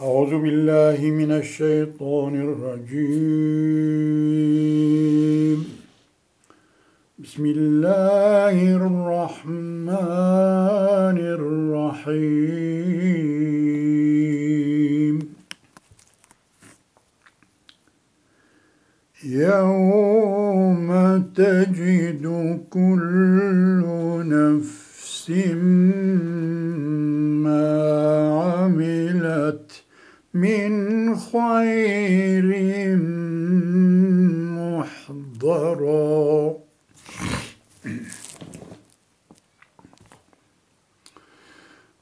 أعوذ بالله من الشيطان الرجيم. بسم الله الرحمن الرحيم. يوم تجد كل نفس من خير محضرا.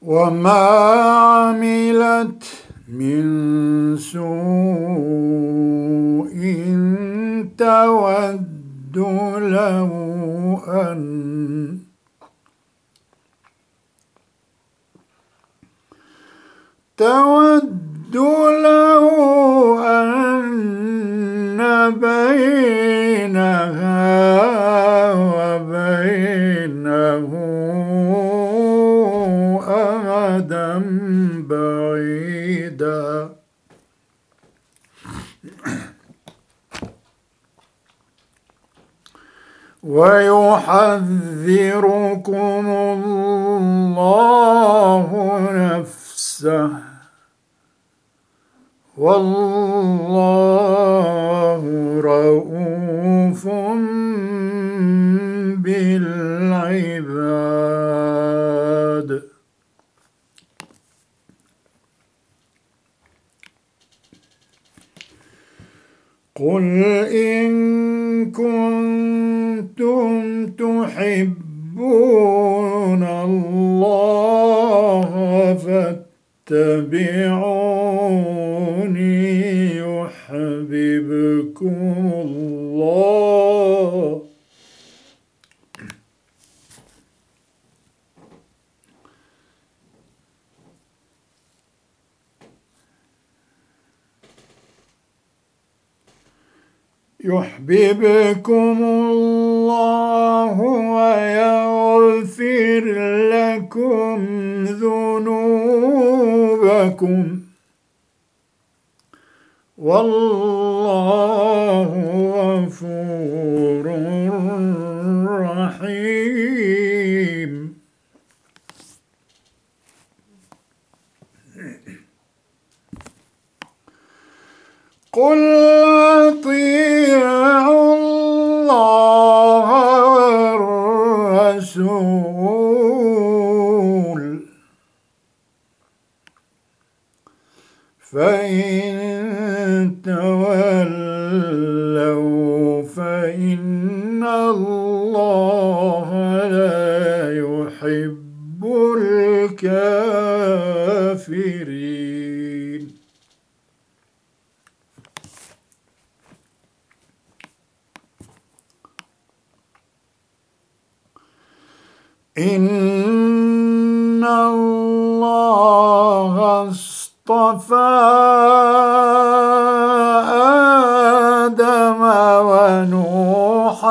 وما عملت من سوء تود له أن تود له أن بينها وبينه أمدا بعيدا. ويحذركم الله والله رؤوف بالعباد. قل إن كنتم تحبون الله فاتبعون يحببكم الله يحببكم الله ويغفر لكم ذنوبكم. والله غفور رحيم. قل أطيعوا الله والرسول. فإن تولوا الله لا يحب الكافرين. إن الله اصطفى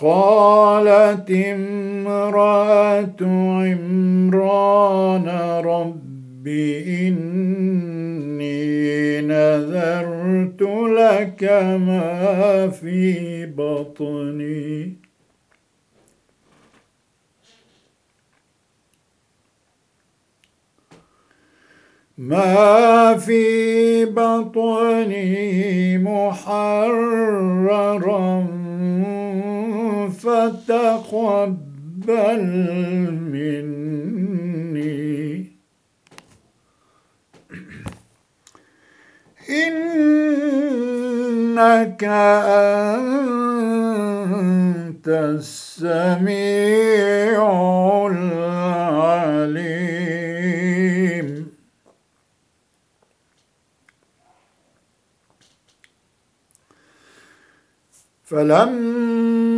قالت امرأة عمران رب إني نذرت لك ما في بطني. ما في بطني محررا فتقبل مني. إنك أنت السميع العليم. فلما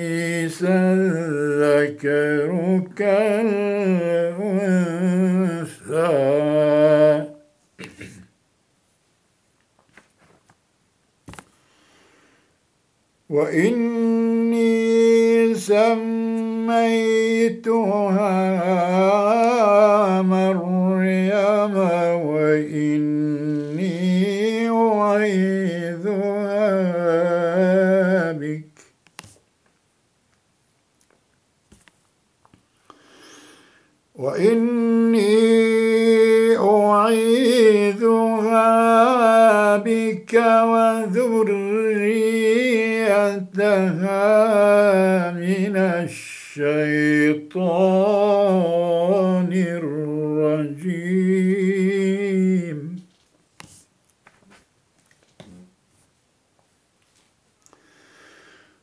الذكر كالأنثى وإني سميتها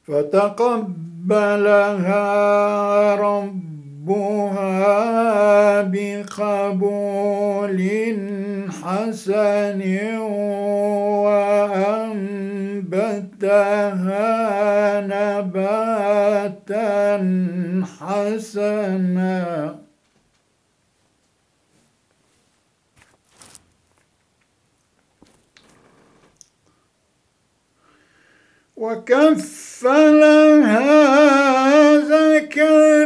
فتقبلها ربها بقبول حسن وأنبتها نباتا حسنا. وكفلها زكريا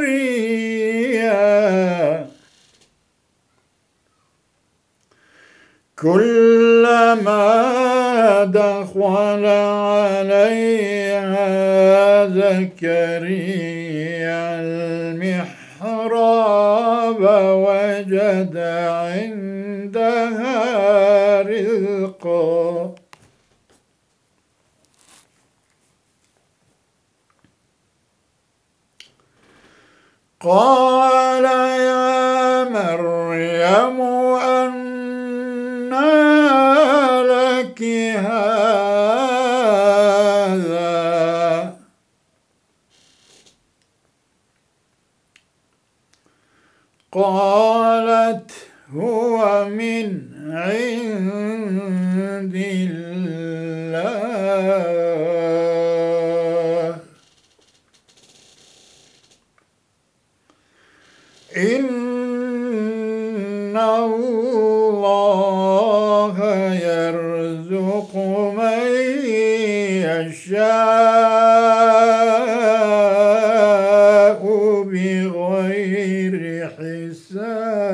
كلما دخل عليها زكريا المحراب وجد عندها قال يشاء بغير حساب.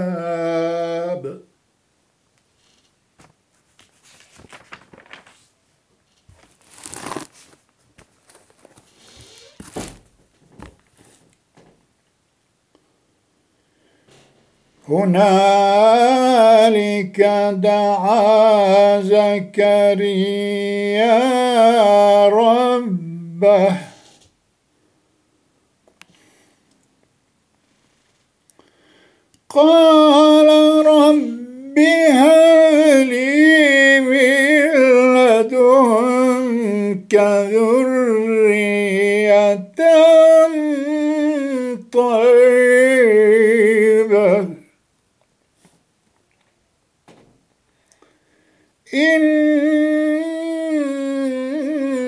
هنالك دعا زكريا قال رب هب لي من لدنك ذرية طيبة.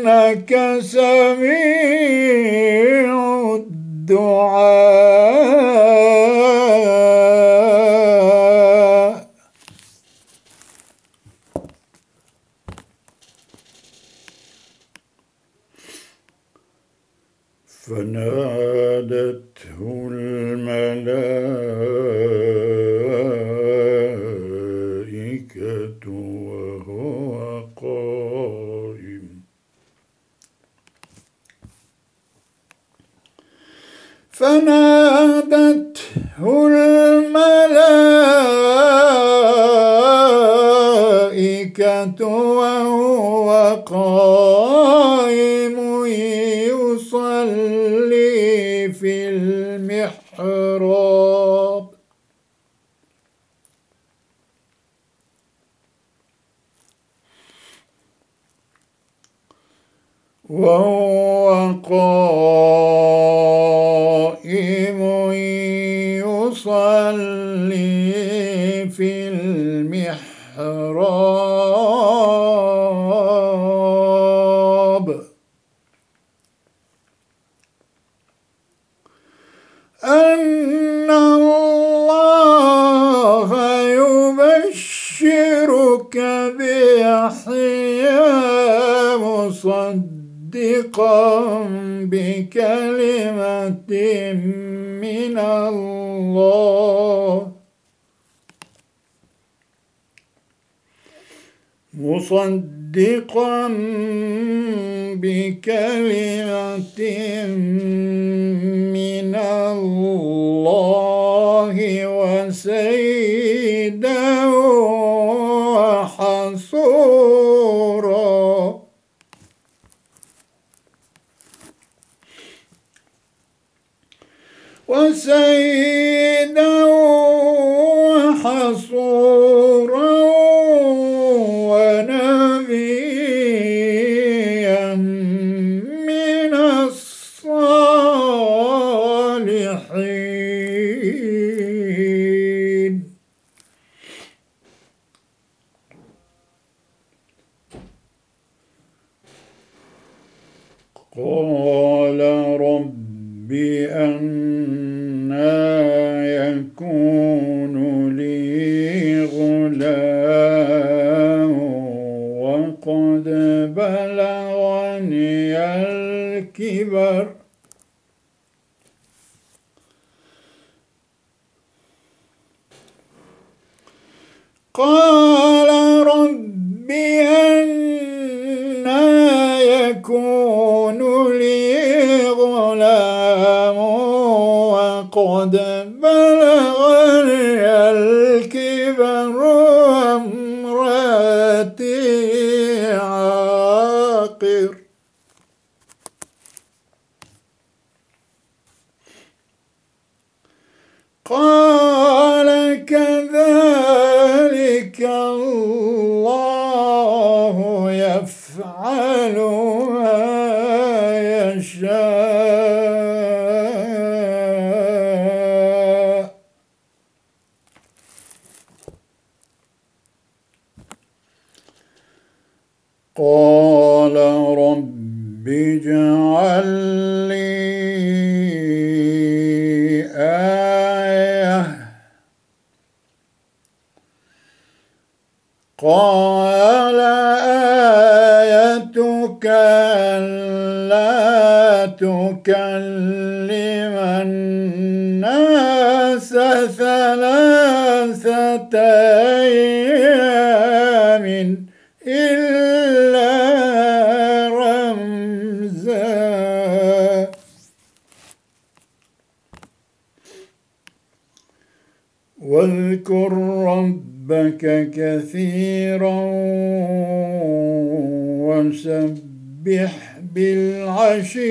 إنك سميع فنادت مصدقا بكلمة من الله مصدقا بكلمة من الله وسيدا وحصورا وسيدا وحصورا ونبيا من الصالحين. قال رب أن قال قال رب اجعل لي آية. قال آيتك ألا تكلم. واذكر ربك كثيرا وسبح بالعشي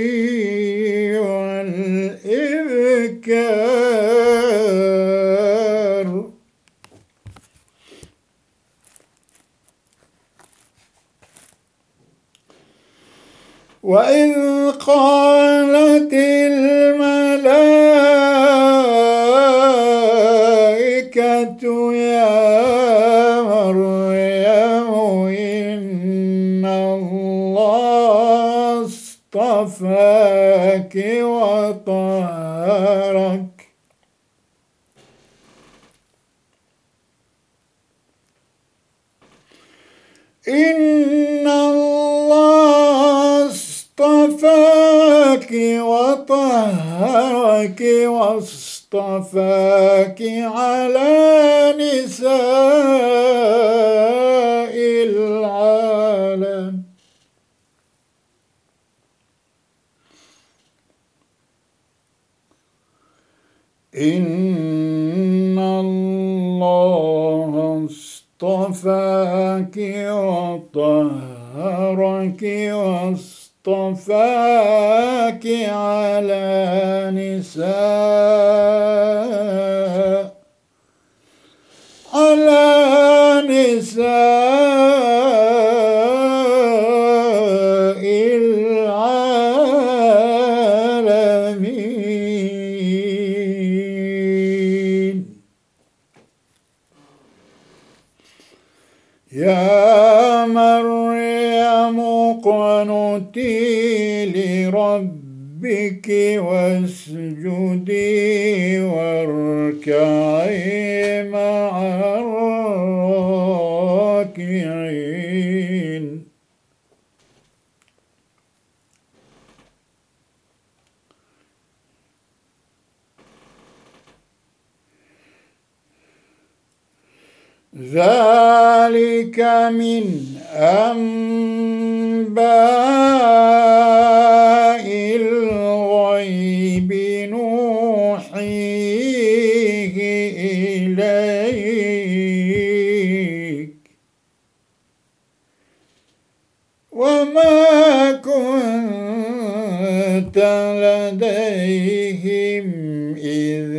والإذكار وإذ قالت الملائكة يا مريم إن الله اصطفاك وطهرك. إن الله اصطفاك وطهرك واصطفاك على نساء العالم. إن الله اصطفاك وطهرك واصطفاك على نساء يا مريم اقنتي لربك واسجدي واركعي. ذلك من أنباء الغيب نوحيه إليك. وما كنت لديهم إذ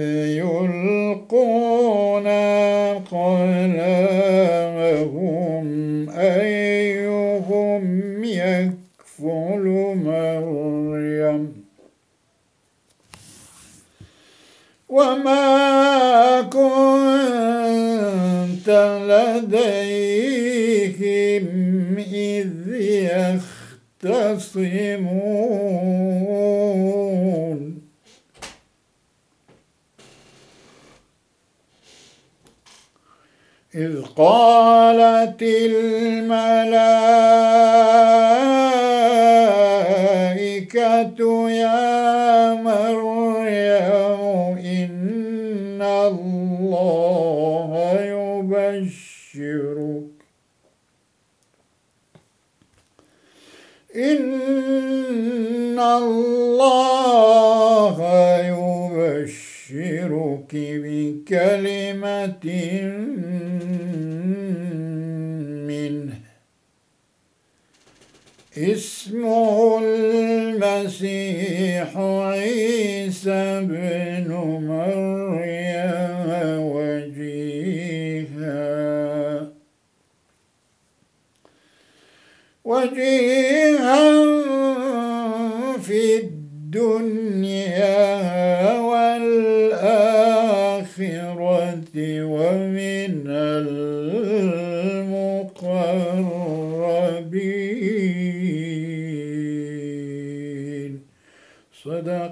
مريم وما كنت لديهم إذ يختصمون. إذ قالت الملائكة يا مريم إن الله يبشرك. إن الله يبشرك بكلمة اسمه المسيح عيسى بن مريم وجيها. وجيها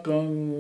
con